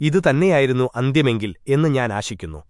ഇതുതന്നെയായിരുന്നു അന്ത്യമെങ്കിൽ എന്ന് ഞാൻ ആശിക്കുന്നു